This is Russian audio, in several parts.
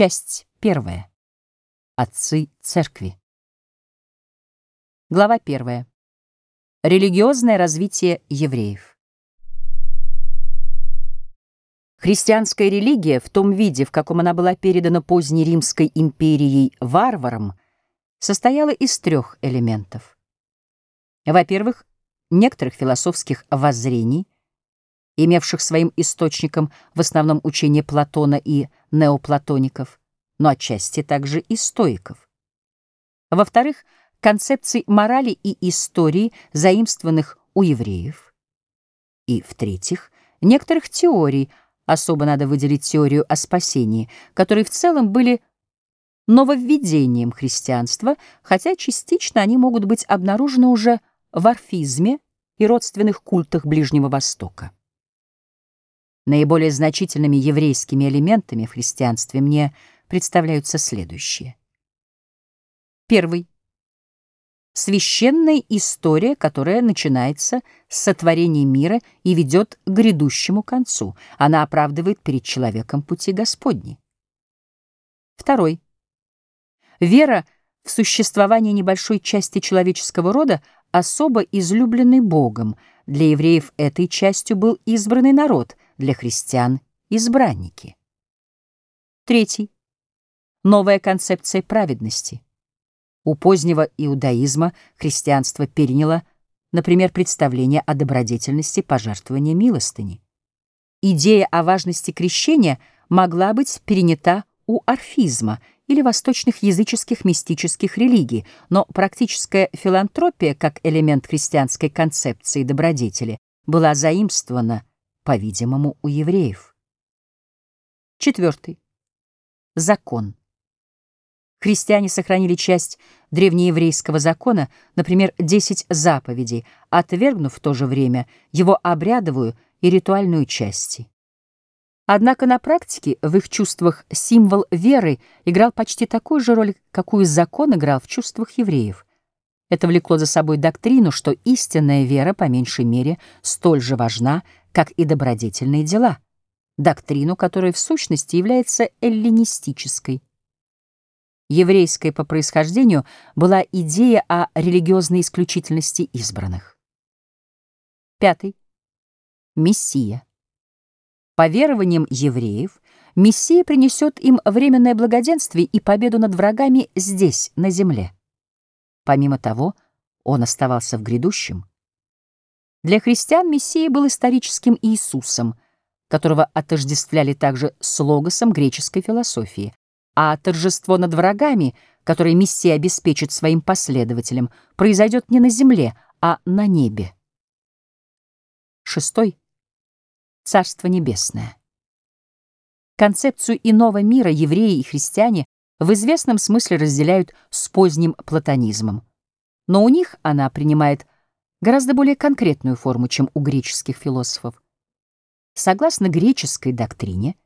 Часть первая. Отцы церкви. Глава первая. Религиозное развитие евреев. Христианская религия в том виде, в каком она была передана поздней Римской империей варварам, состояла из трех элементов. Во-первых, некоторых философских воззрений, имевших своим источником в основном учение Платона и неоплатоников, но отчасти также и стоиков. Во-вторых, концепций морали и истории, заимствованных у евреев. И, в-третьих, некоторых теорий, особо надо выделить теорию о спасении, которые в целом были нововведением христианства, хотя частично они могут быть обнаружены уже в орфизме и родственных культах Ближнего Востока. Наиболее значительными еврейскими элементами в христианстве мне представляются следующие. Первый. Священная история, которая начинается с сотворения мира и ведет к грядущему концу. Она оправдывает перед человеком пути Господни. Второй. Вера в существование небольшой части человеческого рода особо излюбленный Богом. Для евреев этой частью был избранный народ, для христиан — избранники. Третий. Новая концепция праведности. У позднего иудаизма христианство переняло, например, представление о добродетельности пожертвования милостыни. Идея о важности крещения могла быть перенята у орфизма — или восточных языческих мистических религий, но практическая филантропия как элемент христианской концепции добродетели была заимствована, по-видимому, у евреев. Четвертый. Закон. Христиане сохранили часть древнееврейского закона, например, десять заповедей, отвергнув в то же время его обрядовую и ритуальную части. Однако на практике в их чувствах символ веры играл почти такую же роль, какую закон играл в чувствах евреев. Это влекло за собой доктрину, что истинная вера, по меньшей мере, столь же важна, как и добродетельные дела. Доктрину, которая в сущности является эллинистической. Еврейской по происхождению была идея о религиозной исключительности избранных. Пятый. Мессия. По верованиям евреев, Мессия принесет им временное благоденствие и победу над врагами здесь, на земле. Помимо того, он оставался в грядущем. Для христиан Мессия был историческим Иисусом, которого отождествляли также с логосом греческой философии, а торжество над врагами, которое Мессия обеспечит своим последователям, произойдет не на земле, а на небе. Шестой — Царство Небесное. Концепцию иного мира евреи и христиане в известном смысле разделяют с поздним платонизмом, но у них она принимает гораздо более конкретную форму, чем у греческих философов. Согласно греческой доктрине,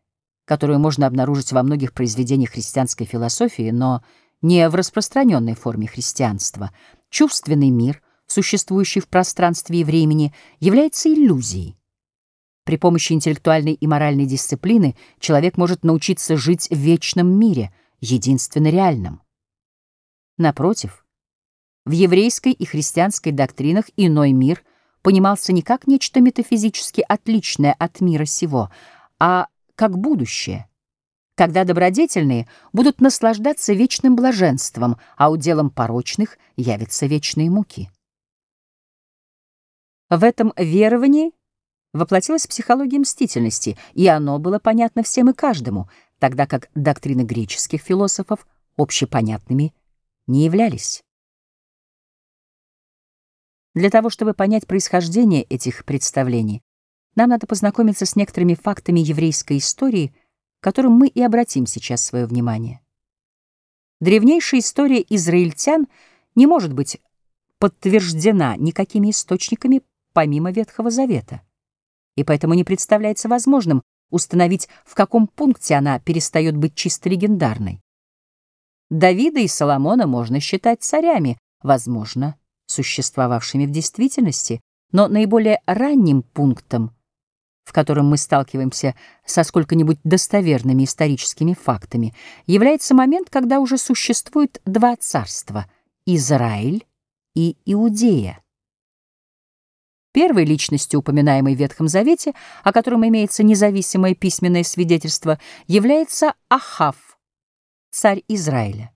которую можно обнаружить во многих произведениях христианской философии, но не в распространенной форме христианства, чувственный мир, существующий в пространстве и времени, является иллюзией, при помощи интеллектуальной и моральной дисциплины человек может научиться жить в вечном мире, единственно реальном. Напротив, в еврейской и христианской доктринах иной мир понимался не как нечто метафизически отличное от мира сего, а как будущее, когда добродетельные будут наслаждаться вечным блаженством, а уделом порочных явятся вечные муки. В этом веровании воплотилась психология мстительности, и оно было понятно всем и каждому, тогда как доктрины греческих философов общепонятными не являлись. Для того, чтобы понять происхождение этих представлений, нам надо познакомиться с некоторыми фактами еврейской истории, к которым мы и обратим сейчас свое внимание. Древнейшая история израильтян не может быть подтверждена никакими источниками помимо Ветхого Завета и поэтому не представляется возможным установить, в каком пункте она перестает быть чисто легендарной. Давида и Соломона можно считать царями, возможно, существовавшими в действительности, но наиболее ранним пунктом в котором мы сталкиваемся со сколько-нибудь достоверными историческими фактами, является момент, когда уже существует два царства — Израиль и Иудея. Первой личностью, упоминаемой в Ветхом Завете, о котором имеется независимое письменное свидетельство, является Ахав, царь Израиля.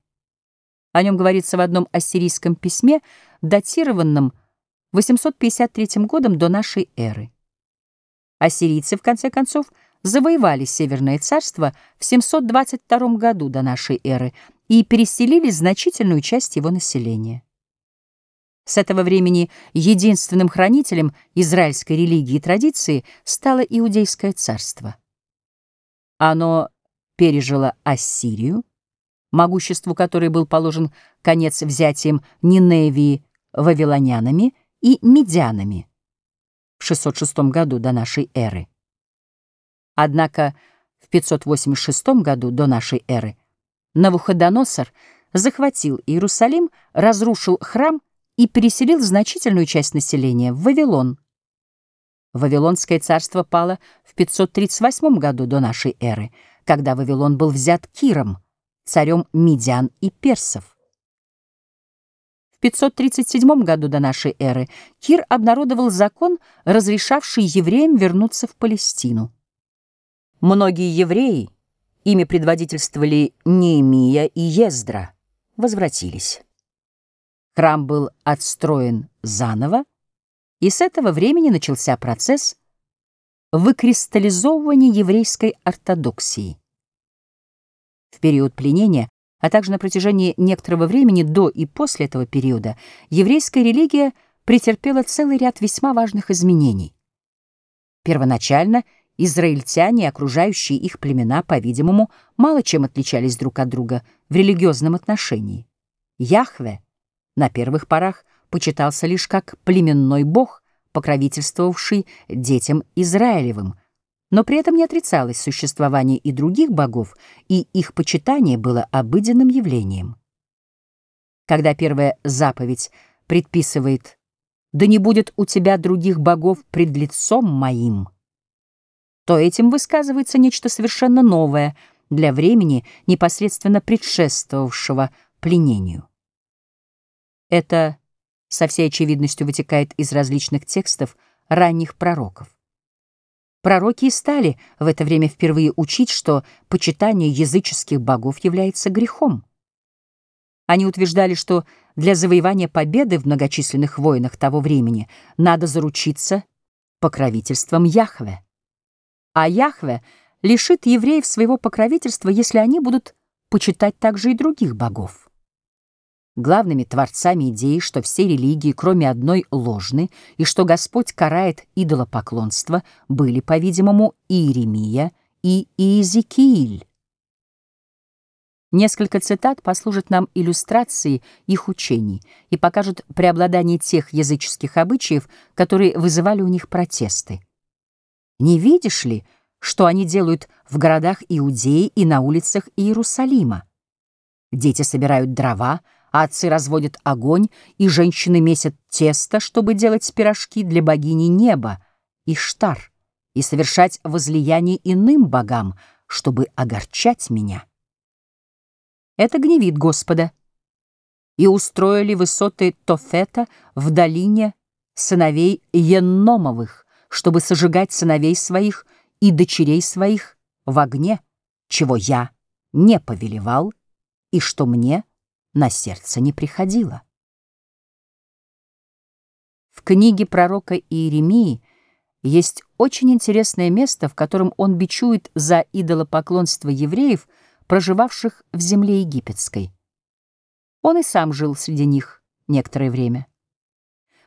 О нем говорится в одном ассирийском письме, датированном 853 годом до нашей эры. Ассирийцы, в конце концов, завоевали Северное царство в 722 году до нашей эры и переселили значительную часть его населения. С этого времени единственным хранителем израильской религии и традиции стало Иудейское царство. Оно пережило Ассирию, могуществу которой был положен конец взятием Ниневии вавилонянами и медянами в 606 году до нашей эры. Однако в 586 году до нашей эры Навуходоносор захватил Иерусалим, разрушил храм и переселил значительную часть населения в Вавилон. Вавилонское царство пало в 538 году до нашей эры, когда Вавилон был взят Киром, царем Мидян и персов. В 537 году до нашей эры Кир обнародовал закон, разрешавший евреям вернуться в Палестину. Многие евреи, ими предводительствовали Неемия и Ездра, возвратились. Храм был отстроен заново, и с этого времени начался процесс выкристаллизовывания еврейской ортодоксии. В период пленения, а также на протяжении некоторого времени до и после этого периода, еврейская религия претерпела целый ряд весьма важных изменений. Первоначально израильтяне и окружающие их племена, по-видимому, мало чем отличались друг от друга в религиозном отношении. Яхве — на первых порах почитался лишь как племенной бог, покровительствовавший детям Израилевым, но при этом не отрицалось существование и других богов, и их почитание было обыденным явлением. Когда первая заповедь предписывает «Да не будет у тебя других богов пред лицом моим», то этим высказывается нечто совершенно новое для времени, непосредственно предшествовавшего пленению. Это со всей очевидностью вытекает из различных текстов ранних пророков. Пророки и стали в это время впервые учить, что почитание языческих богов является грехом. Они утверждали, что для завоевания победы в многочисленных войнах того времени надо заручиться покровительством Яхве. А Яхве лишит евреев своего покровительства, если они будут почитать также и других богов. Главными творцами идеи, что все религии, кроме одной, ложны, и что Господь карает идолопоклонство, были, по-видимому, Иеремия и Иезекииль. Несколько цитат послужат нам иллюстрацией их учений и покажут преобладание тех языческих обычаев, которые вызывали у них протесты. Не видишь ли, что они делают в городах Иудеи и на улицах Иерусалима? Дети собирают дрова, а отцы разводят огонь, и женщины месят тесто, чтобы делать пирожки для богини неба, Иштар, и совершать возлияние иным богам, чтобы огорчать меня. Это гневит Господа. И устроили высоты Тофета в долине сыновей Енномовых, чтобы сожигать сыновей своих и дочерей своих в огне, чего я не повелевал, и что мне — на сердце не приходило. В книге пророка Иеремии есть очень интересное место, в котором он бичует за идолопоклонство евреев, проживавших в земле египетской. Он и сам жил среди них некоторое время.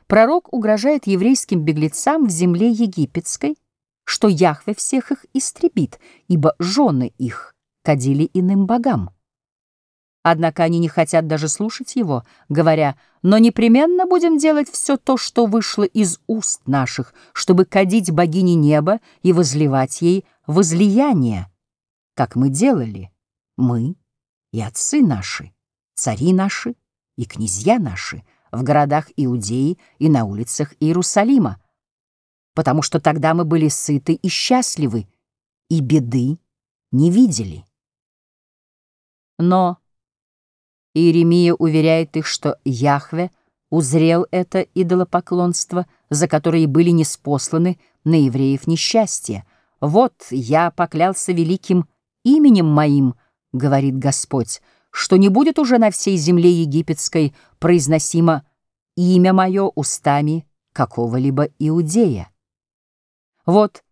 Пророк угрожает еврейским беглецам в земле египетской, что Яхве всех их истребит, ибо жены их кадили иным богам. Однако они не хотят даже слушать его, говоря, «Но непременно будем делать все то, что вышло из уст наших, чтобы кадить богине неба и возливать ей возлияние, как мы делали, мы и отцы наши, цари наши и князья наши в городах Иудеи и на улицах Иерусалима, потому что тогда мы были сыты и счастливы, и беды не видели. Но Иеремия уверяет их, что Яхве узрел это идолопоклонство, за которое были неспосланы на евреев несчастье. «Вот я поклялся великим именем моим, — говорит Господь, — что не будет уже на всей земле египетской произносимо имя мое устами какого-либо иудея. Вот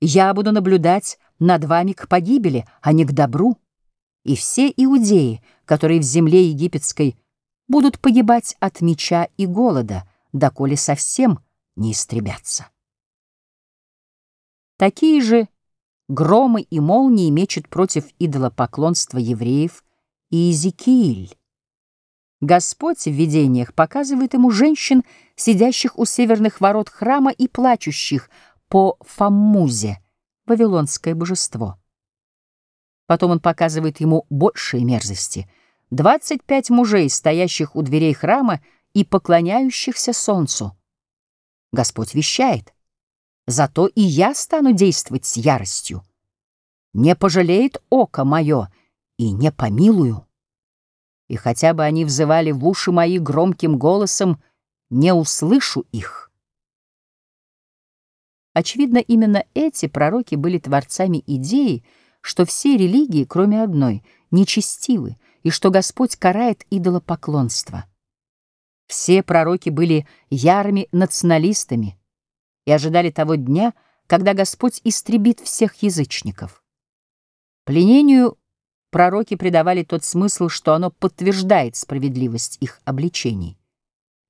я буду наблюдать над вами к погибели, а не к добру, и все иудеи, которые в земле египетской будут погибать от меча и голода, доколе совсем не истребятся. Такие же громы и молнии мечут против идолопоклонства евреев и Иезекииль. Господь в видениях показывает ему женщин, сидящих у северных ворот храма и плачущих по Фаммузе, вавилонское божество. Потом он показывает ему большие мерзости. Двадцать пять мужей, стоящих у дверей храма и поклоняющихся солнцу. Господь вещает. Зато и я стану действовать с яростью. Не пожалеет око мое и не помилую. И хотя бы они взывали в уши мои громким голосом, не услышу их. Очевидно, именно эти пророки были творцами идеи, что все религии, кроме одной, нечестивы, и что Господь карает идолопоклонство. Все пророки были ярыми националистами, и ожидали того дня, когда Господь истребит всех язычников. Пленению пророки придавали тот смысл, что оно подтверждает справедливость их обличений.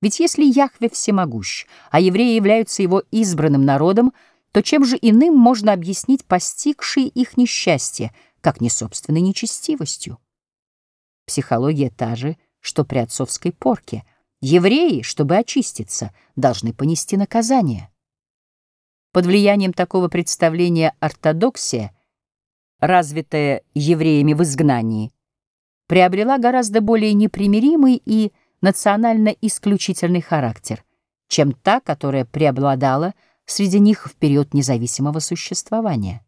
Ведь если Яхве всемогущ, а евреи являются его избранным народом, то чем же иным можно объяснить постигшие их несчастье, как не собственной нечестивостью? Психология та же, что при отцовской порке. Евреи, чтобы очиститься, должны понести наказание. Под влиянием такого представления ортодоксия, развитая евреями в изгнании, приобрела гораздо более непримиримый и национально исключительный характер, чем та, которая преобладала среди них в период независимого существования.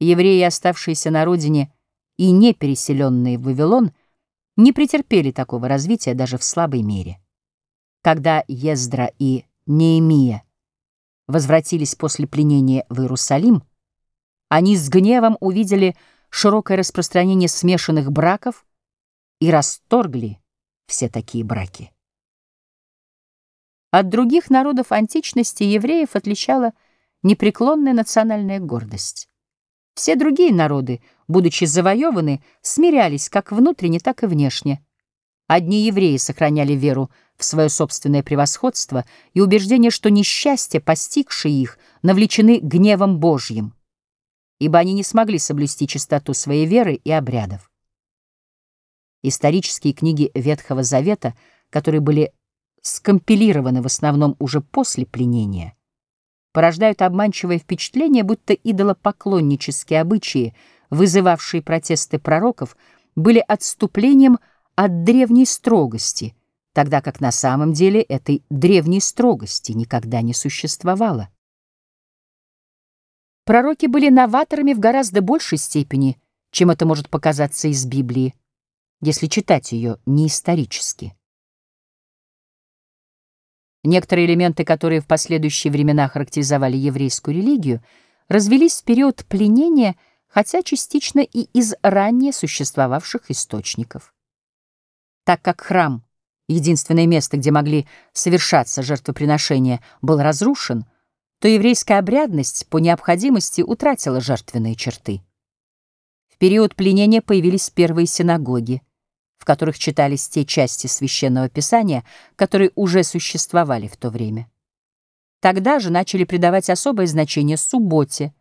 Евреи, оставшиеся на родине и не переселенные в Вавилон, не претерпели такого развития даже в слабой мере. Когда Ездра и Неемия возвратились после пленения в Иерусалим, они с гневом увидели широкое распространение смешанных браков и расторгли все такие браки. От других народов античности евреев отличала непреклонная национальная гордость. Все другие народы, будучи завоеваны, смирялись как внутренне, так и внешне. Одни евреи сохраняли веру в свое собственное превосходство и убеждение, что несчастья, постигшие их, навлечены гневом Божьим, ибо они не смогли соблюсти чистоту своей веры и обрядов. Исторические книги Ветхого Завета, которые были скомпилированы в основном уже после пленения, порождают обманчивое впечатление, будто идолопоклоннические обычаи, вызывавшие протесты пророков, были отступлением от древней строгости — тогда как на самом деле этой древней строгости никогда не существовало. Пророки были новаторами в гораздо большей степени, чем это может показаться из Библии, если читать ее не исторически. Некоторые элементы, которые в последующие времена характеризовали еврейскую религию, развелись в период пленения, хотя частично и из ранее существовавших источников. Так как храм — единственное место, где могли совершаться жертвоприношения, был разрушен, то еврейская обрядность по необходимости утратила жертвенные черты. В период пленения появились первые синагоги, в которых читались те части священного писания, которые уже существовали в то время. Тогда же начали придавать особое значение субботе,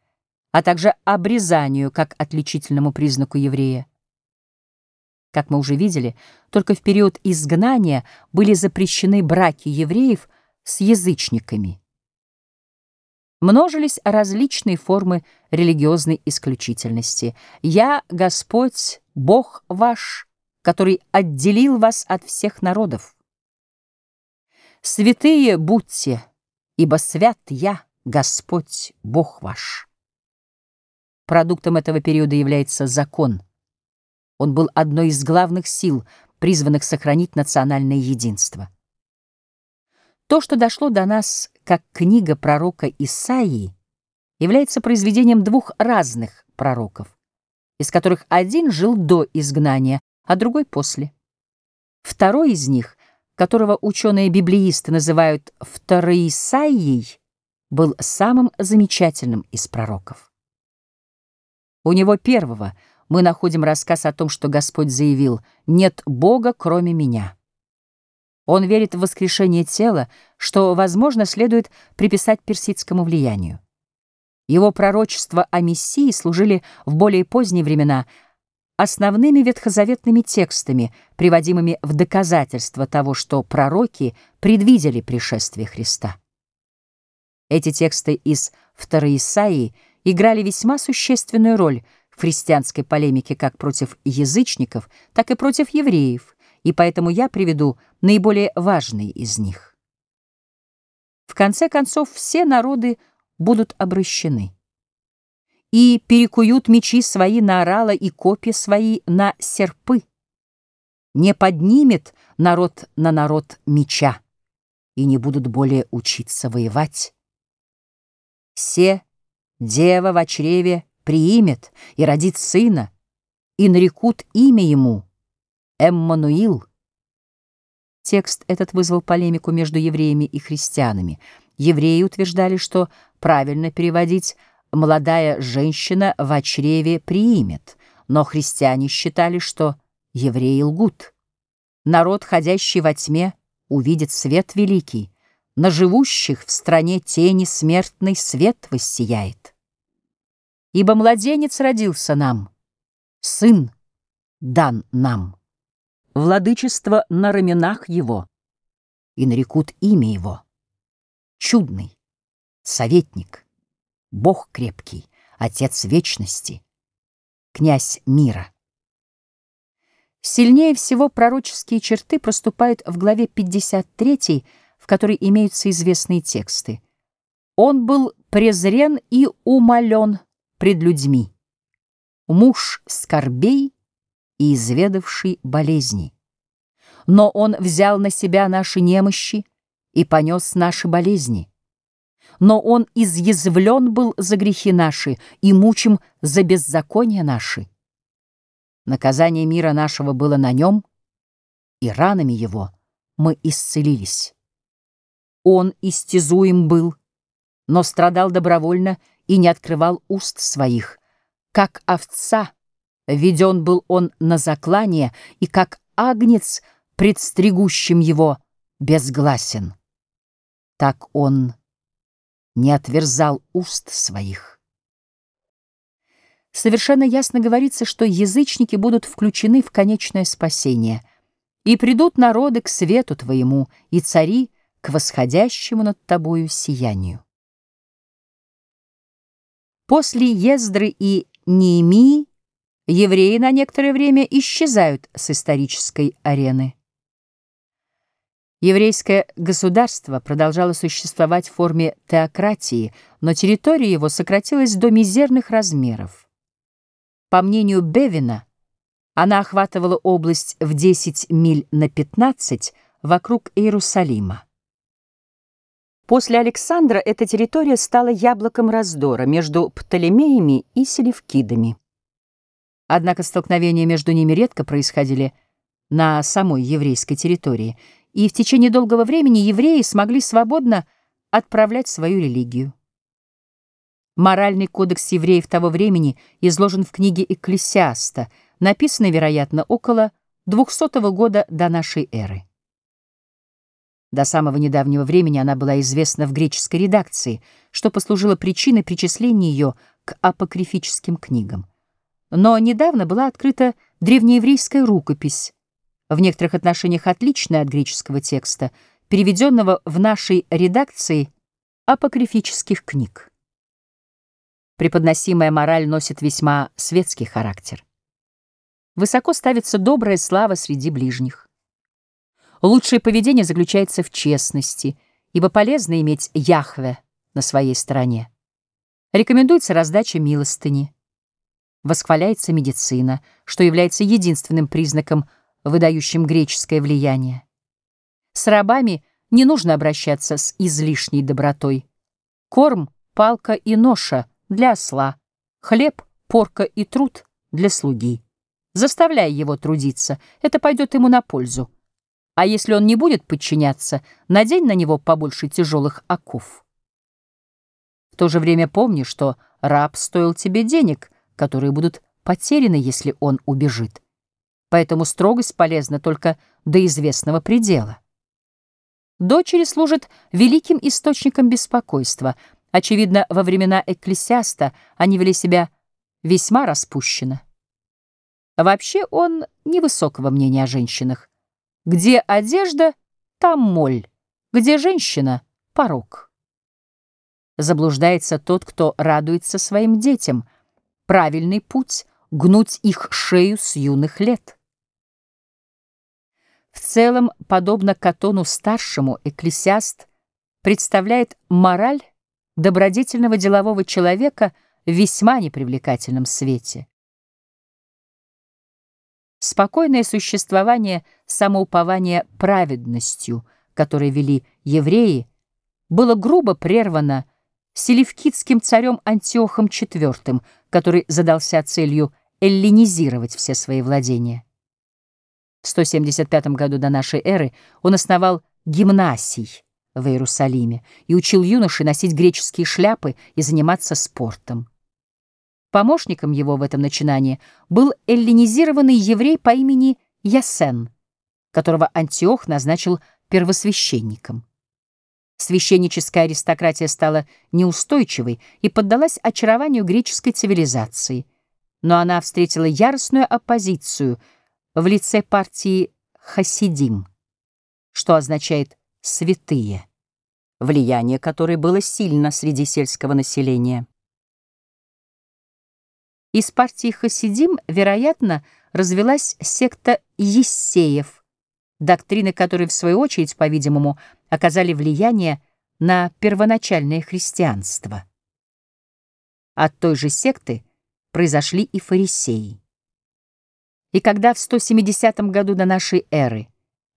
а также обрезанию как отличительному признаку еврея. Как мы уже видели, только в период изгнания были запрещены браки евреев с язычниками. Множились различные формы религиозной исключительности. «Я, Господь, Бог ваш, который отделил вас от всех народов». «Святые будьте, ибо свят я, Господь, Бог ваш. Продуктом этого периода является закон. Он был одной из главных сил, призванных сохранить национальное единство. То, что дошло до нас как книга пророка Исаии, является произведением двух разных пророков, из которых один жил до изгнания, а другой после. Второй из них, которого ученые-библеисты называют Второисаией, был самым замечательным из пророков. У него первого мы находим рассказ о том, что Господь заявил «Нет Бога, кроме меня». Он верит в воскрешение тела, что, возможно, следует приписать персидскому влиянию. Его пророчества о Мессии служили в более поздние времена основными ветхозаветными текстами, приводимыми в доказательство того, что пророки предвидели пришествие Христа. Эти тексты из Второй Исаии играли весьма существенную роль в христианской полемике как против язычников, так и против евреев, и поэтому я приведу наиболее важные из них. В конце концов, все народы — будут обращены. И перекуют мечи свои на орала и копья свои на серпы. Не поднимет народ на народ меча, и не будут более учиться воевать. Все дева в чреве приимет и родит сына, и нарекут имя ему Эммануил. Текст этот вызвал полемику между евреями и христианами. Евреи утверждали, что правильно переводить «молодая женщина в чреве приимет», но христиане считали, что евреи лгут. Народ, ходящий во тьме, увидит свет великий, на живущих в стране тени смертный свет воссияет. Ибо младенец родился нам, сын дан нам, владычество на раменах его, и нарекут имя его. Чудный, советник, Бог крепкий, Отец вечности, князь мира. Сильнее всего пророческие черты проступают в главе 53, в которой имеются известные тексты. «Он был презрен и умолен пред людьми, муж скорбей и изведавший болезни. Но он взял на себя наши немощи, и понес наши болезни. Но он изъязвлен был за грехи наши и мучим за беззакония наши. Наказание мира нашего было на нем, и ранами его мы исцелились. Он истязуем был, но страдал добровольно и не открывал уст своих. Как овца веден был он на заклание, и как агнец, предстригущим его, безгласен так он не отверзал уст своих. Совершенно ясно говорится, что язычники будут включены в конечное спасение, и придут народы к свету твоему, и цари к восходящему над тобою сиянию. После Ездры и Неемии евреи на некоторое время исчезают с исторической арены. Еврейское государство продолжало существовать в форме теократии, но территория его сократилась до мизерных размеров. По мнению Бевина, она охватывала область в 10 миль на 15 вокруг Иерусалима. После Александра эта территория стала яблоком раздора между Птолемеями и Селевкидами. Однако столкновения между ними редко происходили на самой еврейской территории – и в течение долгого времени евреи смогли свободно отправлять свою религию. Моральный кодекс евреев того времени изложен в книге Экклесиаста, написанной, вероятно, около 200 года до нашей эры. До самого недавнего времени она была известна в греческой редакции, что послужило причиной причисления ее к апокрифическим книгам. Но недавно была открыта древнееврейская рукопись, в некоторых отношениях отличная от греческого текста, переведенного в нашей редакции апокрифических книг. Преподносимая мораль носит весьма светский характер. Высоко ставится добрая слава среди ближних. Лучшее поведение заключается в честности, ибо полезно иметь Яхве на своей стороне. Рекомендуется раздача милостыни. Восхваляется медицина, что является единственным признаком, выдающим греческое влияние. С рабами не нужно обращаться с излишней добротой. Корм, палка и ноша для осла, хлеб, порка и труд для слуги. Заставляй его трудиться, это пойдет ему на пользу. А если он не будет подчиняться, надень на него побольше тяжелых оков. В то же время помни, что раб стоил тебе денег, которые будут потеряны, если он убежит. Поэтому строгость полезна только до известного предела. Дочери служат великим источником беспокойства. Очевидно, во времена экклесиаста они вели себя весьма распущенно. Вообще он невысокого мнения о женщинах. Где одежда, там моль, где женщина — порог. Заблуждается тот, кто радуется своим детям. Правильный путь — гнуть их шею с юных лет. В целом, подобно Катону-старшему, экклесиаст представляет мораль добродетельного делового человека в весьма непривлекательном свете. Спокойное существование самоупования праведностью, которое вели евреи, было грубо прервано селевкидским царем Антиохом IV, который задался целью эллинизировать все свои владения. В 175 году до нашей эры он основал гимнасий в Иерусалиме и учил юношей носить греческие шляпы и заниматься спортом. Помощником его в этом начинании был эллинизированный еврей по имени Ясен, которого Антиох назначил первосвященником. Священническая аристократия стала неустойчивой и поддалась очарованию греческой цивилизации, но она встретила яростную оппозицию в лице партии Хасидим, что означает «святые», влияние которой было сильно среди сельского населения. Из партии Хасидим, вероятно, развелась секта Ессеев, доктрины которой, в свою очередь, по-видимому, оказали влияние на первоначальное христианство. От той же секты произошли и фарисеи. И когда в 170 году до нашей эры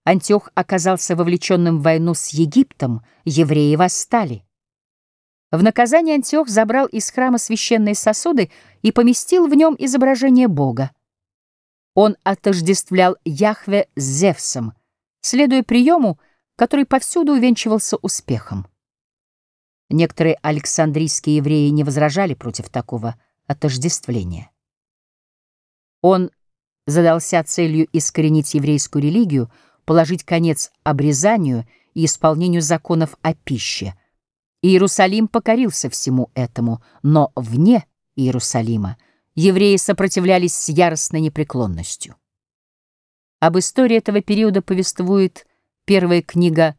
Антиох оказался вовлеченным в войну с Египтом, евреи восстали. В наказание Антиох забрал из храма священные сосуды и поместил в нем изображение Бога. Он отождествлял Яхве с Зевсом, следуя приему, который повсюду увенчивался успехом. Некоторые александрийские евреи не возражали против такого отождествления. Он задался целью искоренить еврейскую религию, положить конец обрезанию и исполнению законов о пище — Иерусалим покорился всему этому, но вне Иерусалима евреи сопротивлялись с яростной непреклонностью. Об истории этого периода повествует первая книга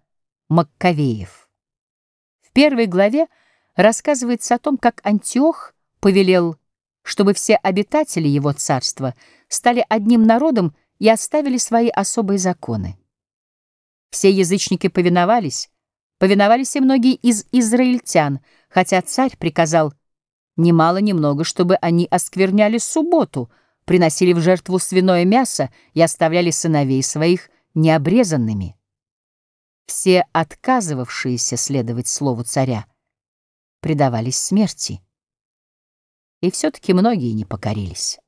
Маккавеев. В первой главе рассказывается о том, как Антиох повелел, чтобы все обитатели его царства стали одним народом и оставили свои особые законы. Все язычники повиновались, Повиновались и многие из израильтян, хотя царь приказал немало-немного, чтобы они оскверняли субботу, приносили в жертву свиное мясо и оставляли сыновей своих необрезанными. Все отказывавшиеся следовать слову царя предавались смерти. И все-таки многие не покорились.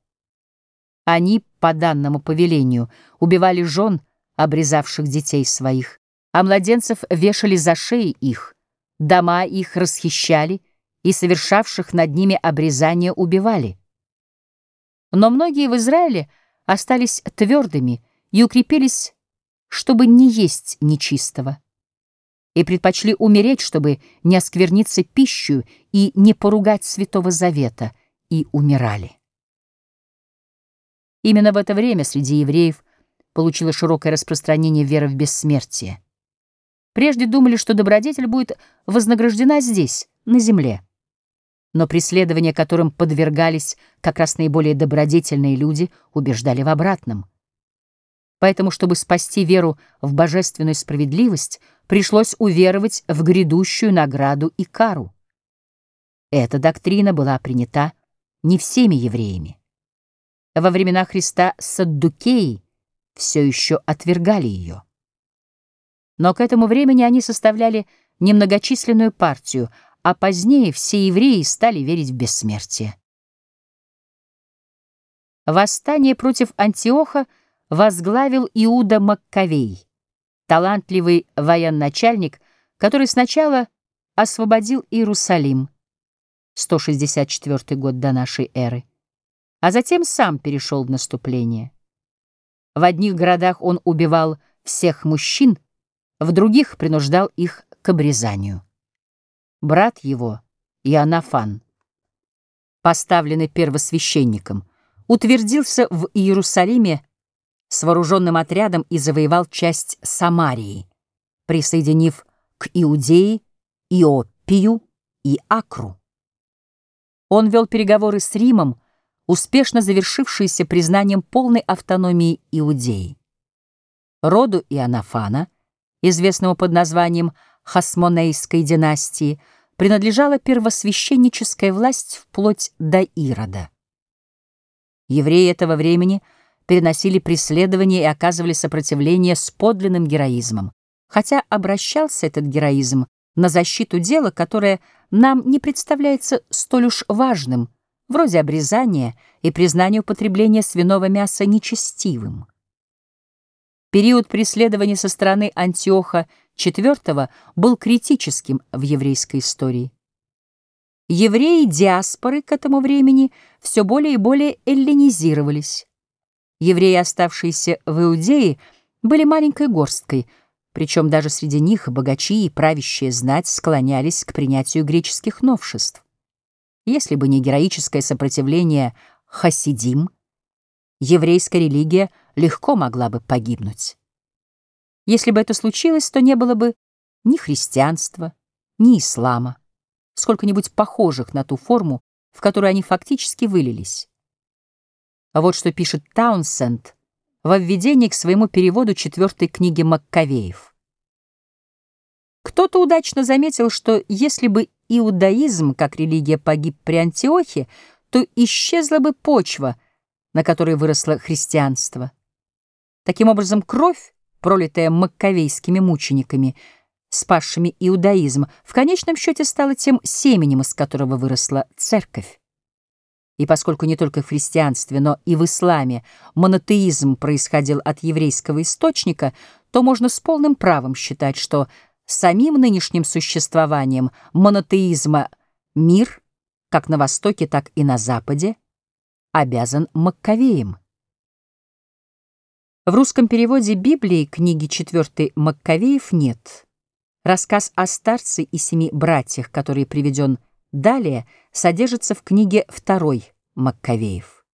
Они, по данному повелению, убивали жен, обрезавших детей своих, а младенцев вешали за шеи их, дома их расхищали и совершавших над ними обрезание убивали. Но многие в Израиле остались твердыми и укрепились, чтобы не есть нечистого, и предпочли умереть, чтобы не оскверниться пищу и не поругать Святого Завета, и умирали. Именно в это время среди евреев получила широкое распространение вера в бессмертие. Прежде думали, что добродетель будет вознаграждена здесь, на земле. Но преследования, которым подвергались как раз наиболее добродетельные люди, убеждали в обратном. Поэтому, чтобы спасти веру в божественную справедливость, пришлось уверовать в грядущую награду и кару. Эта доктрина была принята не всеми евреями. Во времена Христа саддукеи все еще отвергали ее. Но к этому времени они составляли немногочисленную партию, а позднее все евреи стали верить в бессмертие. Восстание против Антиоха возглавил Иуда Маккавей, талантливый военачальник, который сначала освободил Иерусалим, 164 год до нашей эры, а затем сам перешел в наступление. В одних городах он убивал всех мужчин, в других принуждал их к обрезанию. Брат его, Иоаннафан, поставленный первосвященником, утвердился в Иерусалиме с вооруженным отрядом и завоевал часть Самарии, присоединив к Иудее Иопию и Акру. Он вел переговоры с Римом, успешно завершившиеся признанием полной автономии Иудеи. Роду Иоаннафана, известному под названием Хасмонейской династии, принадлежала первосвященническая власть вплоть до Ирода. Евреи этого времени переносили преследования и оказывали сопротивление с подлинным героизмом, хотя обращался этот героизм на защиту дела, которое нам не представляется столь уж важным, вроде обрезания и признания употребления свиного мяса нечестивым. Период преследования со стороны Антиоха IV был критическим в еврейской истории. Евреи диаспоры к этому времени все более и более эллинизировались. Евреи, оставшиеся в Иудее, были маленькой горсткой, причем даже среди них богачи и правящая знать склонялись к принятию греческих новшеств. Если бы не героическое сопротивление хасидим, еврейская религия легко могла бы погибнуть. Если бы это случилось, то не было бы ни христианства, ни ислама сколько-нибудь похожих на ту форму, в которую они фактически вылились. А вот что пишет Таунсенд во введении к своему переводу четвертой книги Маккавеев. Кто-то удачно заметил, что если бы иудаизм как религия погиб при Антиохе, то исчезла бы почва, на которой выросло христианство. Таким образом, кровь, пролитая маккавейскими мучениками, спасшими иудаизм, в конечном счете стало тем семенем, из которого выросла церковь. И поскольку не только в христианстве, но и в исламе монотеизм происходил от еврейского источника, то можно с полным правом считать, что самим нынешним существованием монотеизма мир, как на Востоке, так и на Западе, обязан Маккавеям. В русском переводе Библии книги 4 Маккавеев нет. Рассказ о старце и семи братьях, который приведен далее, содержится в книге «Второй Маккавеев».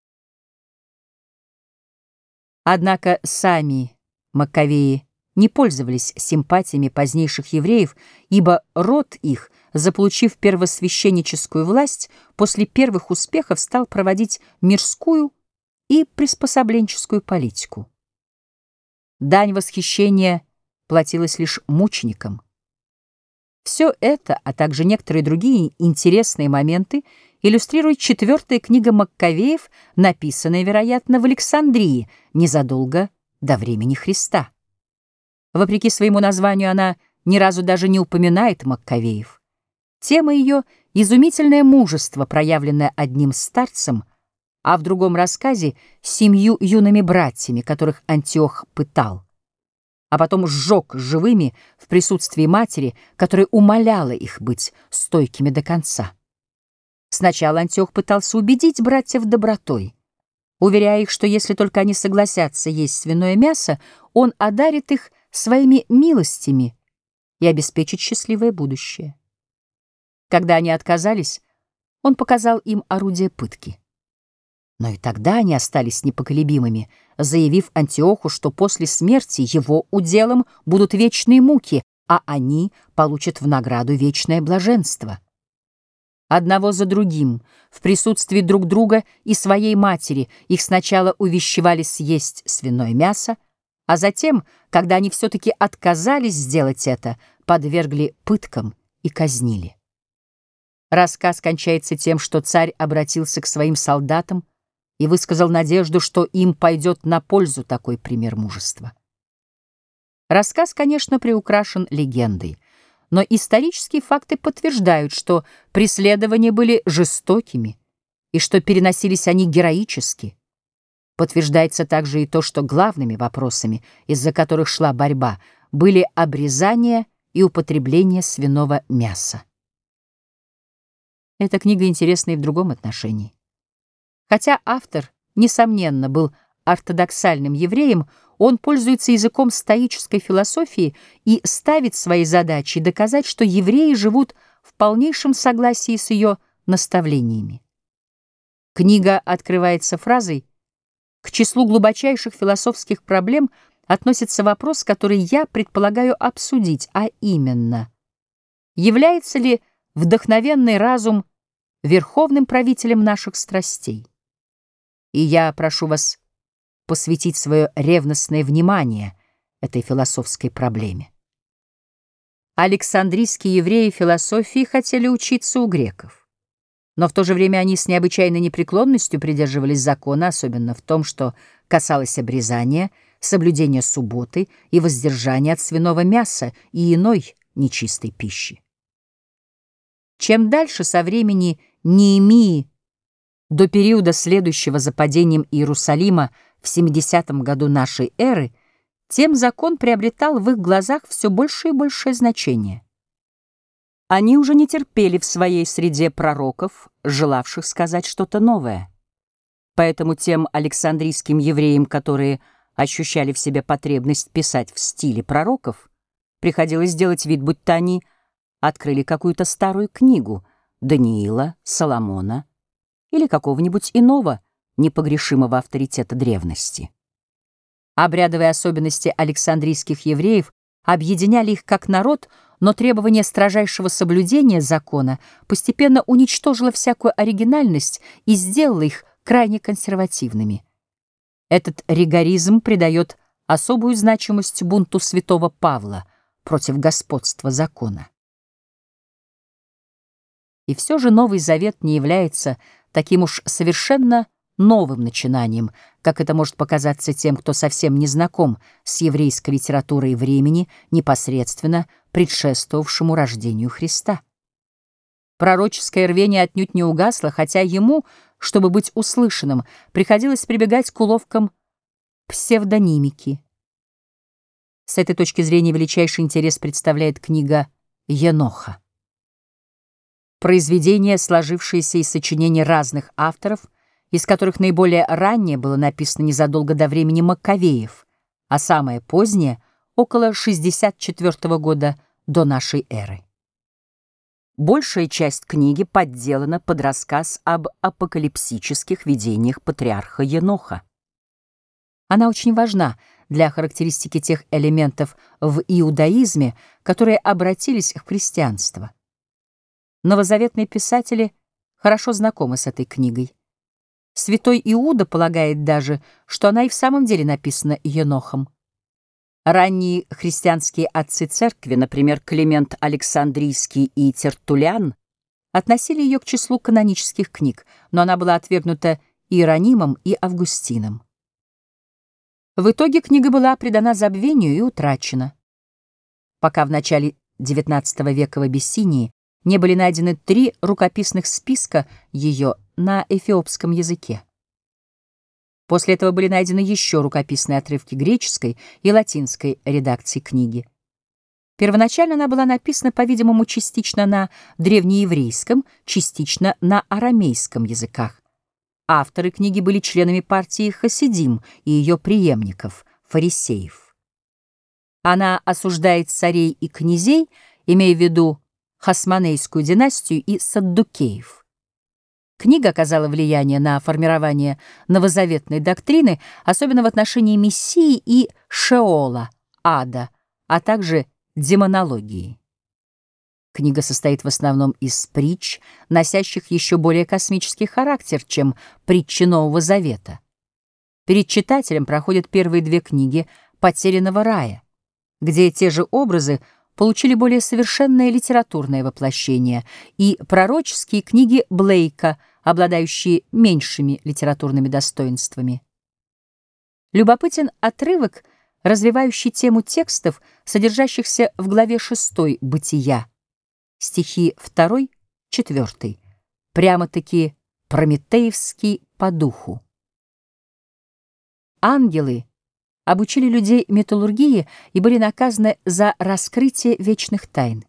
Однако сами Маккавеи не пользовались симпатиями позднейших евреев, ибо род их, заполучив первосвященническую власть, после первых успехов стал проводить мирскую и приспособленческую политику. Дань восхищения платилась лишь мученикам. Все это, а также некоторые другие интересные моменты иллюстрирует четвертая книга Маккавеев, написанная, вероятно, в Александрии незадолго до времени Христа. Вопреки своему названию она ни разу даже не упоминает Маккавеев. Тема ее — изумительное мужество, проявленное одним старцем, а в другом рассказе — семью юными братьями, которых Антиох пытал а потом сжег живыми в присутствии матери, которая умоляла их быть стойкими до конца. Сначала Антиох пытался убедить братьев добротой, уверяя их, что если только они согласятся есть свиное мясо, он одарит их своими милостями и обеспечит счастливое будущее. Когда они отказались, он показал им орудие пытки. Но и тогда они остались непоколебимыми, заявив Антиоху, что после смерти его уделом будут вечные муки, а они получат в награду вечное блаженство. Одного за другим, в присутствии друг друга и своей матери, их сначала увещевали съесть свиное мясо, А затем, когда они все-таки отказались сделать это, подвергли пыткам и казнили. Рассказ кончается тем, что царь обратился к своим солдатам и высказал надежду, что им пойдет на пользу такой пример мужества. Рассказ, конечно, приукрашен легендой, но исторические факты подтверждают, что преследования были жестокими и что переносились они героически. Подтверждается также и то, что главными вопросами, из-за которых шла борьба, были обрезание и употребление свиного мяса. Эта книга интересна и в другом отношении. Хотя автор, несомненно, был ортодоксальным евреем, он пользуется языком стоической философии и ставит своей задачей доказать, что евреи живут в полнейшем согласии с ее наставлениями. Книга открывается фразой «К числу глубочайших философских проблем относится вопрос, который я предполагаю обсудить, а именно, является ли вдохновенный разум верховным правителем наших страстей?» И я прошу вас посвятить свое ревностное внимание этой философской проблеме. Александрийские евреи философии хотели учиться у греков. Но в то же время они с необычайной непреклонностью придерживались закона, особенно в том, что касалось обрезания, соблюдения субботы и воздержания от свиного мяса и иной нечистой пищи. Чем дальше со времени Неемии до периода, следующего за падением Иерусалима в 70 году нашей эры, тем закон приобретал в их глазах все большее и большее значение. Они уже не терпели в своей среде пророков, желавших сказать что-то новое. Поэтому тем Александрийским евреям, которые ощущали в себе потребность писать в стиле пророков, приходилось делать вид, будто они открыли какую-то старую книгу Даниила, Соломона, или какого-нибудь иного непогрешимого авторитета древности. Обрядовые особенности александрийских евреев объединяли их как народ, но требование строжайшего соблюдения закона постепенно уничтожило всякую оригинальность и сделало их крайне консервативными. Этот ригоризм придает особую значимость бунту святого Павла против господства закона. И все же Новый Завет не является таким уж совершенно новым начинанием, как это может показаться тем, кто совсем не знаком с еврейской литературой времени, непосредственно предшествовавшему рождению Христа. Пророческое рвение отнюдь не угасло, хотя ему, чтобы быть услышанным, приходилось прибегать к уловкам псевдонимики. С этой точки зрения величайший интерес представляет книга Еноха. Произведение, сложившееся из сочинений разных авторов, из которых наиболее раннее было написано незадолго до времени Маковеев, а самое позднее — около 64 года до нашей эры. Большая часть книги подделана под рассказ об апокалипсических видениях патриарха Еноха. Она очень важна для характеристики тех элементов в иудаизме, которые обратились в христианство. Новозаветные писатели хорошо знакомы с этой книгой. Святой Иуда полагает даже, что она и в самом деле написана Енохом. Ранние христианские отцы церкви, например, Климент Александрийский и Тертулян, относили ее к числу канонических книг, но она была отвергнута Иеронимом и Августином. В итоге книга была предана забвению и утрачена. Пока в начале XIX века в Абиссинии не были найдены три рукописных списка ее на эфиопском языке. После этого были найдены еще рукописные отрывки греческой и латинской редакции книги. Первоначально она была написана, по-видимому, частично на древнееврейском, частично на арамейском языках. Авторы книги были членами партии Хасидим и ее преемников, фарисеев. Она осуждает царей и князей, имея в виду Хасманейскую династию и Саддукеев. Книга оказала влияние на формирование новозаветной доктрины, особенно в отношении Мессии и Шеола, ада, а также демонологии. Книга состоит в основном из притч, носящих еще более космический характер, чем притчи Нового Завета. Перед читателем проходят первые две книги «Потерянного рая», где те же образы получили более совершенное литературное воплощение, и пророческие книги Блейка, обладающие меньшими литературными достоинствами. Любопытен отрывок, развивающий тему текстов, содержащихся в главе 6 «Бытия», стихи 2, 4, прямо-таки прометеевский по духу. Ангелы обучили людей металлургии и были наказаны за раскрытие вечных тайн.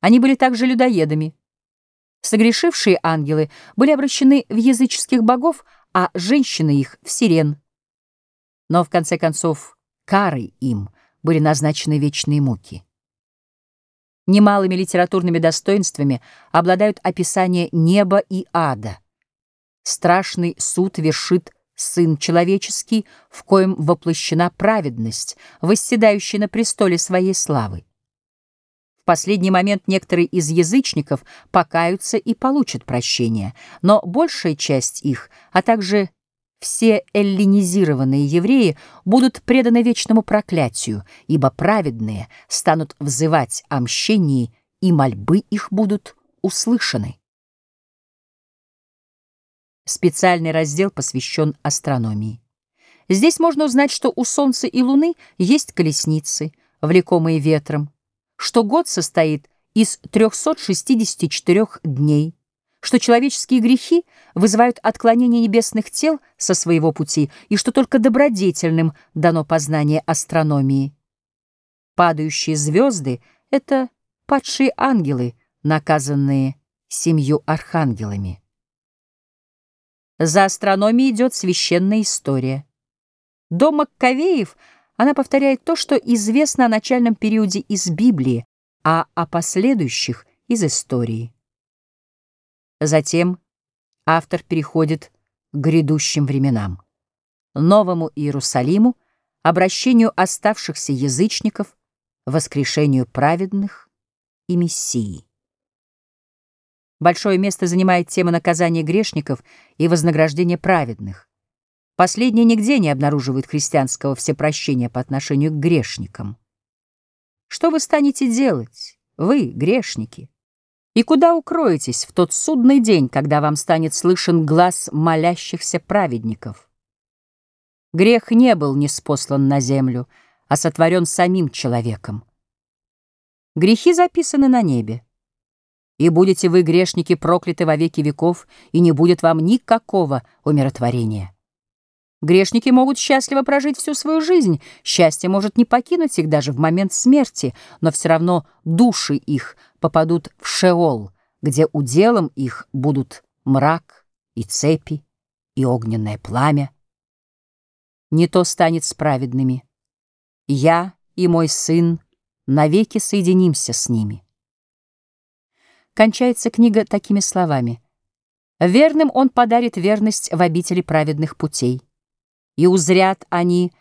Они были также людоедами. Согрешившие ангелы были обращены в языческих богов, а женщины их — в сирен. Но, в конце концов, карой им были назначены вечные муки. Немалыми литературными достоинствами обладают описания неба и ада. Страшный суд вершит Сын человеческий, в коем воплощена праведность, восседающий на престоле своей славы. В последний момент некоторые из язычников покаются и получат прощение, но большая часть их, а также все эллинизированные евреи будут преданы вечному проклятию, ибо праведные станут взывать о мщении, и мольбы их будут услышаны. Специальный раздел посвящен астрономии. Здесь можно узнать, что у Солнца и Луны есть колесницы, влекомые ветром, что год состоит из 364 дней, что человеческие грехи вызывают отклонение небесных тел со своего пути и что только добродетельным дано познание астрономии. Падающие звезды — это падшие ангелы, наказанные семью архангелами. За астрономией идет священная история. До Маккавеев она повторяет то, что известно о начальном периоде из Библии, а о последующих — из истории. Затем автор переходит к грядущим временам, новому Иерусалиму, обращению оставшихся язычников, воскрешению праведных и Мессии. Большое место занимает тема наказания грешников и вознаграждения праведных. Последнее нигде не обнаруживает христианского всепрощения по отношению к грешникам. Что вы станете делать, вы, грешники? И куда укроетесь в тот судный день, когда вам станет слышен глаз молящихся праведников? Грех не был неспослан на землю, а сотворен самим человеком. Грехи записаны на небе. И будете вы, грешники, прокляты во веки веков, и не будет вам никакого умиротворения. Грешники могут счастливо прожить всю свою жизнь, счастье может не покинуть их даже в момент смерти, но все равно души их попадут в Шеол, где уделом их будут мрак и цепи и огненное пламя. Не то станет с праведными. Я и мой сын навеки соединимся с ними. Кончается книга такими словами. «Верным он подарит верность в обители праведных путей, и узрят они,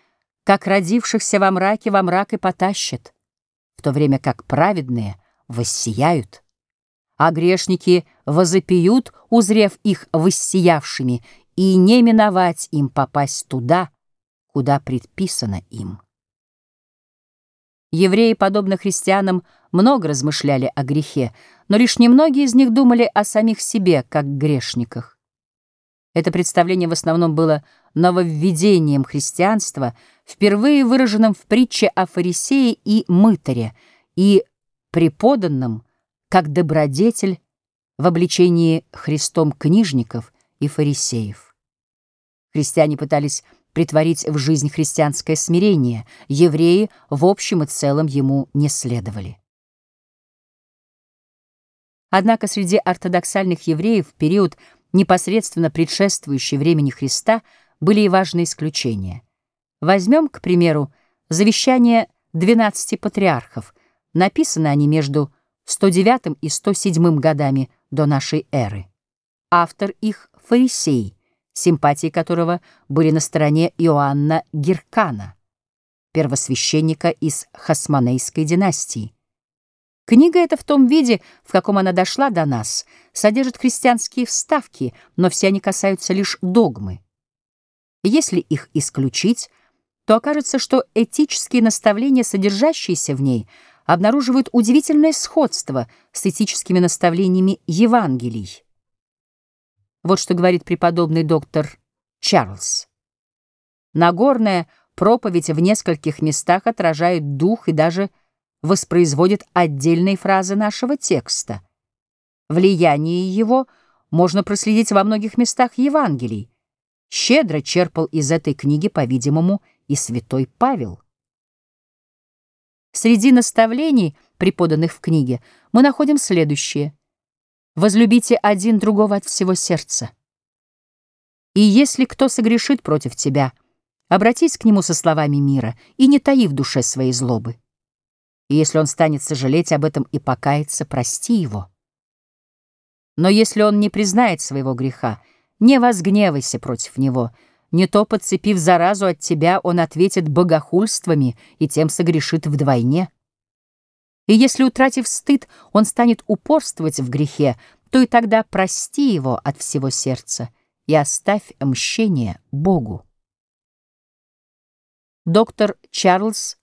как родившихся во мраке во мрак и потащат, в то время как праведные воссияют, а грешники возопиют, узрев их воссиявшими, и не миновать им попасть туда, куда предписано им». Евреи, подобно христианам, много размышляли о грехе, но лишь немногие из них думали о самих себе, как грешниках. Это представление в основном было нововведением христианства, впервые выраженным в притче о фарисее и мытаре и преподанном как добродетель в обличении Христом книжников и фарисеев. Христиане пытались притворить в жизнь христианское смирение, евреи в общем и целом ему не следовали. Однако среди ортодоксальных евреев в период, непосредственно предшествующий времени Христа, были и важные исключения. Возьмем, к примеру, завещание 12 патриархов. Написаны они между 109 и 107 годами до нашей эры. Автор их — фарисей — симпатии которого были на стороне Иоанна Гиркана, первосвященника из Хасмонейской династии. Книга эта в том виде, в каком она дошла до нас, содержит христианские вставки, но все они касаются лишь догмы. Если их исключить, то окажется, что этические наставления, содержащиеся в ней, обнаруживают удивительное сходство с этическими наставлениями Евангелий. Вот что говорит преподобный доктор Чарльз. Нагорная проповедь в нескольких местах отражает дух и даже воспроизводит отдельные фразы нашего текста. Влияние его можно проследить во многих местах Евангелий. Щедро черпал из этой книги, по-видимому, и святой Павел. Среди наставлений, преподанных в книге, мы находим следующее. «Возлюбите один другого от всего сердца». И если кто согрешит против тебя, обратись к нему со словами мира и не таи в душе своей злобы. И если он станет сожалеть об этом и покаяться, прости его. Но если он не признает своего греха, не возгневайся против него, не то, подцепив заразу от тебя, он ответит богохульствами и тем согрешит вдвойне. И если, утратив стыд, он станет упорствовать в грехе, то и тогда прости его от всего сердца и оставь мщение Богу. Доктор Чарльз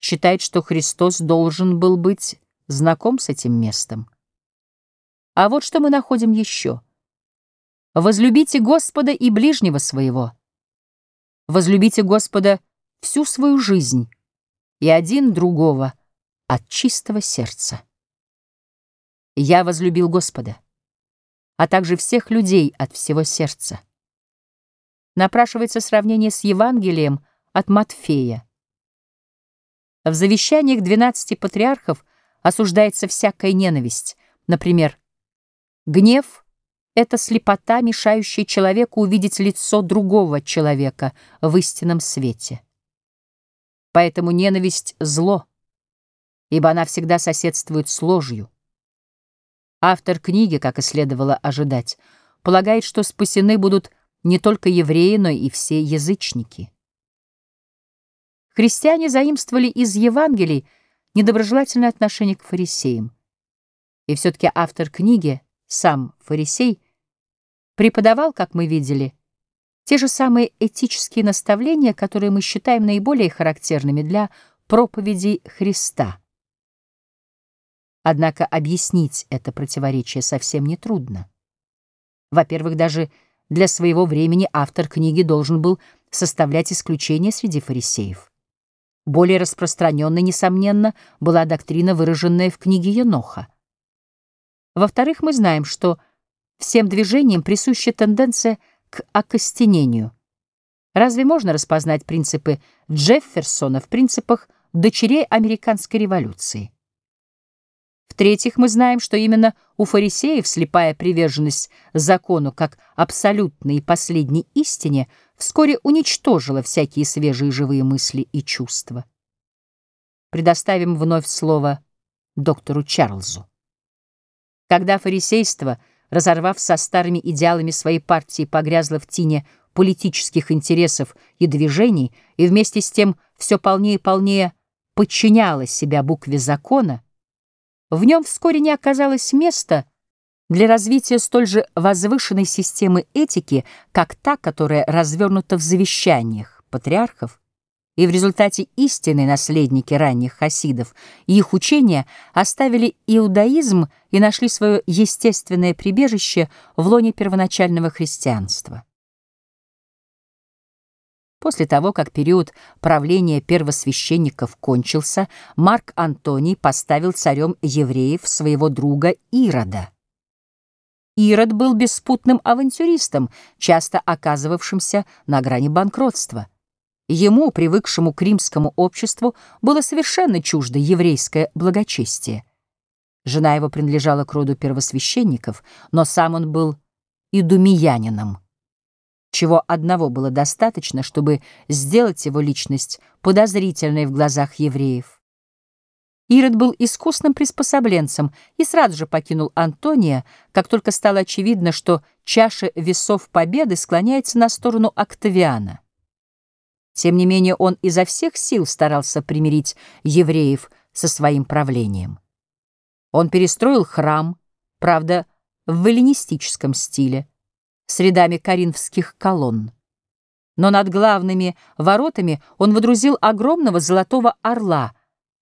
считает, что Христос должен был быть знаком с этим местом. А вот что мы находим еще. «Возлюбите Господа и ближнего своего. Возлюбите Господа всю свою жизнь и один другого от чистого сердца». Я возлюбил Господа, а также всех людей от всего сердца. Напрашивается сравнение с Евангелием от Матфея. В завещаниях двенадцати патриархов осуждается всякая ненависть, например, Гнев — это слепота, мешающая человеку увидеть лицо другого человека в истинном свете. Поэтому ненависть — зло, ибо она всегда соседствует с ложью. Автор книги, как и следовало ожидать, полагает, что спасены будут не только евреи, но и все язычники. Христиане заимствовали из Евангелий недоброжелательное отношение к фарисеям. И все-таки автор книги — сам фарисей, преподавал, как мы видели, те же самые этические наставления, которые мы считаем наиболее характерными для проповедей Христа. Однако объяснить это противоречие совсем нетрудно. Во-первых, даже для своего времени автор книги должен был составлять исключение среди фарисеев. Более распространенной, несомненно, была доктрина, выраженная в книге Еноха. Во-вторых, мы знаем, что всем движениям присуща тенденция к окостенению. Разве можно распознать принципы Джефферсона в принципах дочерей американской революции? В-третьих, мы знаем, что именно у фарисеев слепая приверженность закону как абсолютной и последней истине вскоре уничтожила всякие свежие живые мысли и чувства. Предоставим вновь слово доктору Чарльзу. Когда фарисейство, разорвав со старыми идеалами своей партии, погрязло в тине политических интересов и движений, и вместе с тем все полнее и полнее подчиняло себя букве закона, в нем вскоре не оказалось места для развития столь же возвышенной системы этики, как та, которая развернута в завещаниях патриархов, и в результате истинные наследники ранних хасидов и их учения оставили иудаизм и нашли свое естественное прибежище в лоне первоначального христианства. После того, как период правления первосвященников кончился, Марк Антоний поставил царем евреев своего друга Ирода. Ирод был беспутным авантюристом, часто оказывавшимся на грани банкротства. Ему, привыкшему к римскому обществу, было совершенно чуждо еврейское благочестие. Жена его принадлежала к роду первосвященников, но сам он был идумиянином, чего одного было достаточно, чтобы сделать его личность подозрительной в глазах евреев. Ирод был искусным приспособленцем и сразу же покинул Антония, как только стало очевидно, что чаша весов победы склоняется на сторону Октавиана. Тем не менее, он изо всех сил старался примирить евреев со своим правлением. Он перестроил храм, правда, в эллинистическом стиле, с рядами коринфских колонн. но над главными воротами он водрузил огромного золотого орла,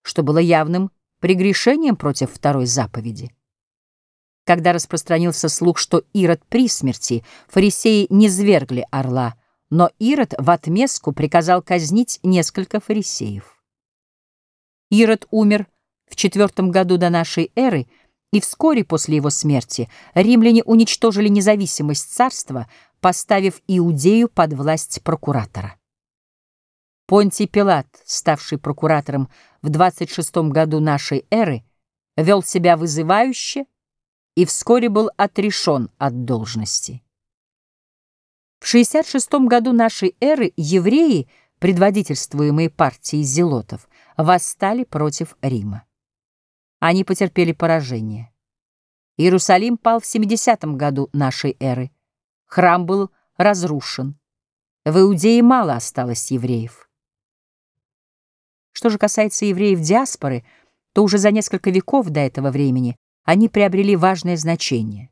что было явным прегрешением против второй заповеди. Когда распространился слух, что Ирод при смерти, фарисеи не свергли орла, но Ирод в отместку приказал казнить несколько фарисеев. Ирод умер в четвертом году до нашей эры, и вскоре после его смерти римляне уничтожили независимость царства, поставив Иудею под власть прокуратора. Понтий Пилат, ставший прокуратором в 26 году нашей эры, вел себя вызывающе, и вскоре был отрешен от должности. В 66 году нашей эры евреи, предводительствуемые партией зелотов, восстали против Рима. Они потерпели поражение. Иерусалим пал в 70 году нашей эры. Храм был разрушен. В Иудее мало осталось евреев. Что же касается евреев диаспоры, то уже за несколько веков до этого времени они приобрели важное значение.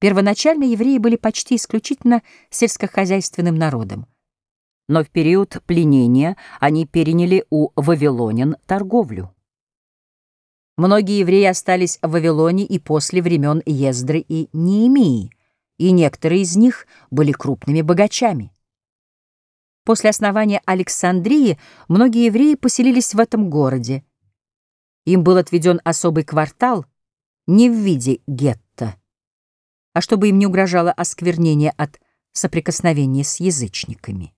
Первоначально евреи были почти исключительно сельскохозяйственным народом. Но в период пленения они переняли у вавилонян торговлю. Многие евреи остались в Вавилоне и после времен Ездры и Неемии, и некоторые из них были крупными богачами. После основания Александрии многие евреи поселились в этом городе. Им был отведен особый квартал, не в виде гетто, а чтобы им не угрожало осквернение от соприкосновения с язычниками.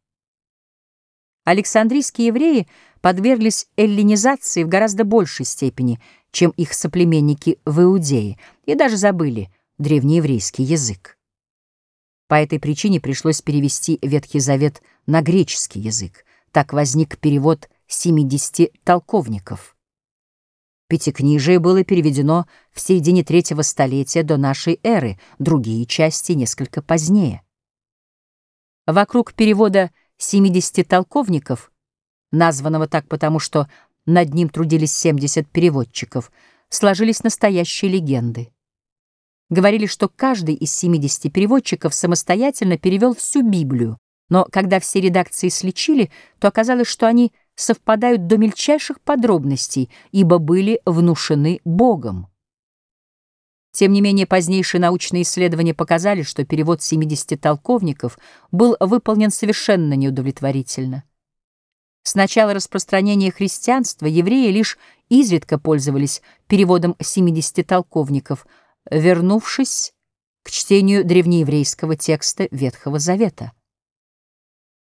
Александрийские евреи подверглись эллинизации в гораздо большей степени, чем их соплеменники в Иудее, и даже забыли древнееврейский язык. По этой причине пришлось перевести Ветхий Завет на греческий язык. Так возник перевод 70 толковников. Пятикнижие было переведено в середине третьего столетия до нашей эры, другие части несколько позднее. Вокруг перевода 70 толковников, названного так потому, что над ним трудились 70 переводчиков, сложились настоящие легенды. Говорили, что каждый из 70 переводчиков самостоятельно перевел всю Библию, но когда все редакции сличили, то оказалось, что они совпадают до мельчайших подробностей, ибо были внушены Богом. Тем не менее, позднейшие научные исследования показали, что перевод 70 толковников был выполнен совершенно неудовлетворительно. С начала распространения христианства евреи лишь изредка пользовались переводом 70 толковников, вернувшись к чтению древнееврейского текста Ветхого Завета.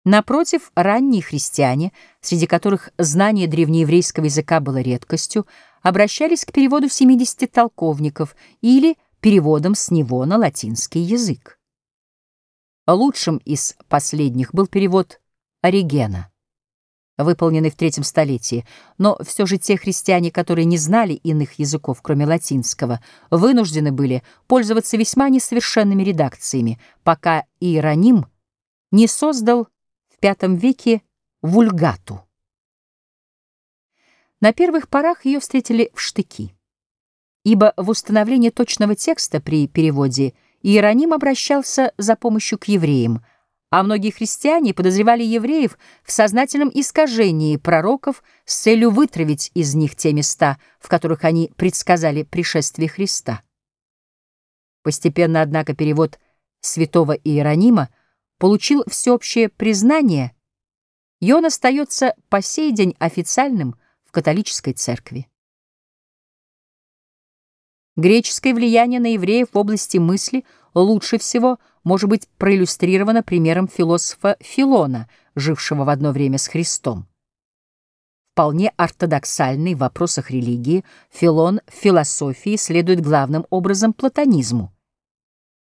Напротив, ранние христиане, среди которых знание древнееврейского языка было редкостью, обращались к переводу 70 толковников или переводом с него на латинский язык. Лучшим из последних был перевод Оригена, выполненный в третьем столетии, но все же те христиане, которые не знали иных языков, кроме латинского, вынуждены были пользоваться весьма несовершенными редакциями, пока Иероним не создал V веке вульгату. На первых порах ее встретили в штыки, ибо в установлении точного текста при переводе Иероним обращался за помощью к евреям, а многие христиане подозревали евреев в сознательном искажении пророков с целью вытравить из них те места, в которых они предсказали пришествие Христа. Постепенно, однако, перевод святого Иеронима получил всеобщее признание, и он остается по сей день официальным в католической церкви. Греческое влияние на евреев в области мысли лучше всего может быть проиллюстрировано примером философа Филона, жившего в одно время с Христом. Вполне ортодоксальный в вопросах религии, Филон в философии следует главным образом платонизму.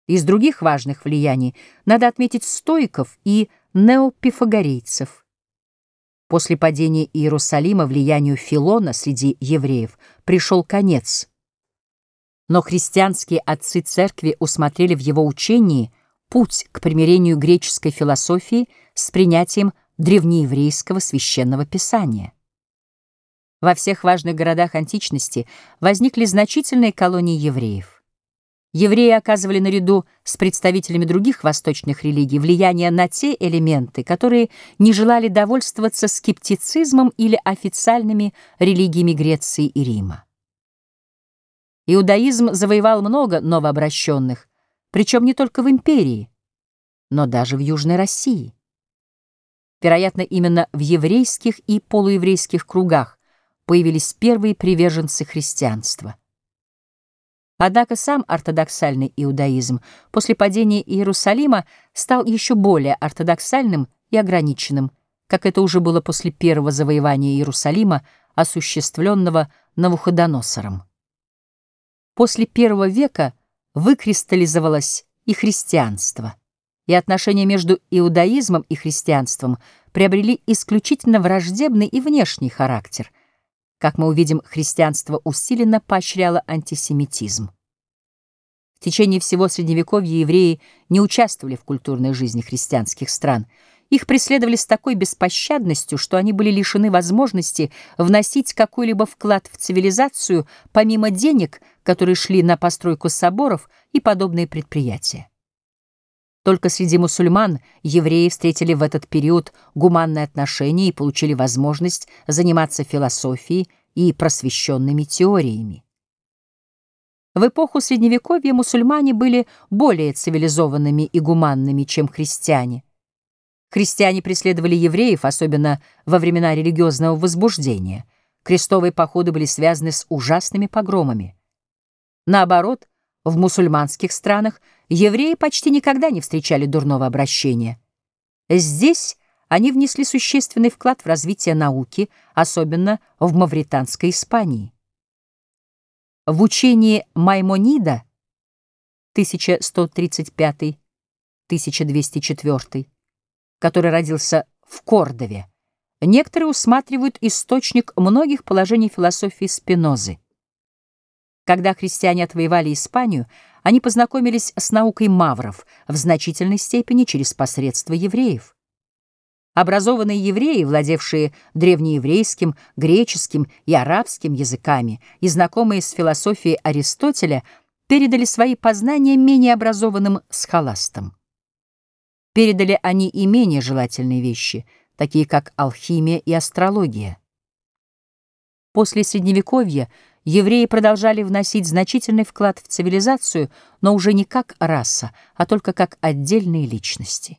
Из других важных влияний надо отметить стоиков и неопифагорейцев. После падения Иерусалима влиянию Филона среди евреев пришел конец. Но христианские отцы церкви усмотрели в его учении путь к примирению греческой философии с принятием древнееврейского священного писания. Во всех важных городах античности возникли значительные колонии евреев. Евреи оказывали наряду с представителями других восточных религий влияние на те элементы, которые не желали довольствоваться скептицизмом или официальными религиями Греции и Рима. Иудаизм завоевал много новообращенных, причем не только в империи, но даже в Южной России. Вероятно, именно в еврейских и полуеврейских кругах появились первые приверженцы христианства. Однако сам ортодоксальный иудаизм после падения Иерусалима стал еще более ортодоксальным и ограниченным, как это уже было после первого завоевания Иерусалима, осуществленного Навуходоносором. После первого века выкристаллизовалось и христианство, и отношения между иудаизмом и христианством приобрели исключительно враждебный и внешний характер – как мы увидим, христианство усиленно поощряло антисемитизм. В течение всего Средневековья евреи не участвовали в культурной жизни христианских стран. Их преследовали с такой беспощадностью, что они были лишены возможности вносить какой-либо вклад в цивилизацию помимо денег, которые шли на постройку соборов и подобные предприятия. Только среди мусульман евреи встретили в этот период гуманное отношение и получили возможность заниматься философией и просвещенными теориями. В эпоху Средневековья мусульмане были более цивилизованными и гуманными, чем христиане. Христиане преследовали евреев, особенно во времена религиозного возбуждения. Крестовые походы были связаны с ужасными погромами. Наоборот, в мусульманских странах евреи почти никогда не встречали дурного обращения. Здесь они внесли существенный вклад в развитие науки, особенно в мавританской Испании. В учении Маймонида 1135-1204, который родился в Кордове, некоторые усматривают источник многих положений философии Спинозы. Когда христиане отвоевали Испанию, они познакомились с наукой мавров в значительной степени через посредство евреев. Образованные евреи, владевшие древнееврейским, греческим и арабским языками и знакомые с философией Аристотеля, передали свои познания менее образованным схоластам. Передали они и менее желательные вещи, такие как алхимия и астрология. После Средневековья евреи продолжали вносить значительный вклад в цивилизацию, но уже не как раса, а только как отдельные личности.